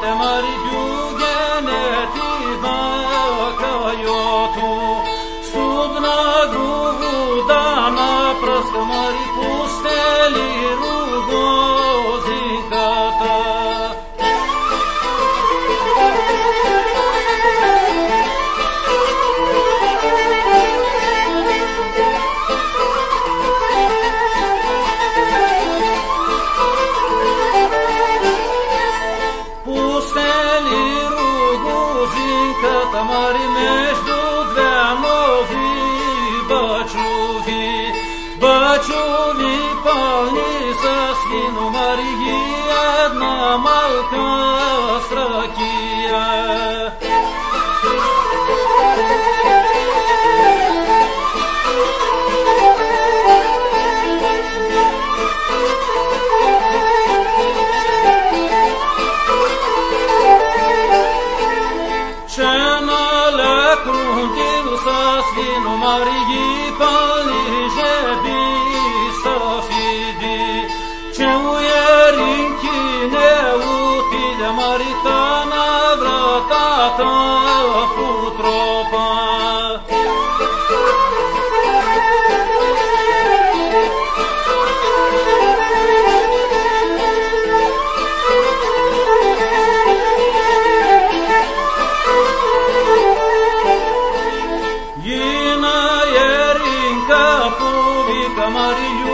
τε μαριού γενε τη. Σου δναγκού δάμα προ το μαριού. ругозиката мари между две нови бачови Бачови пълни с вино Čena kruntil sa svinu marigi pali Jina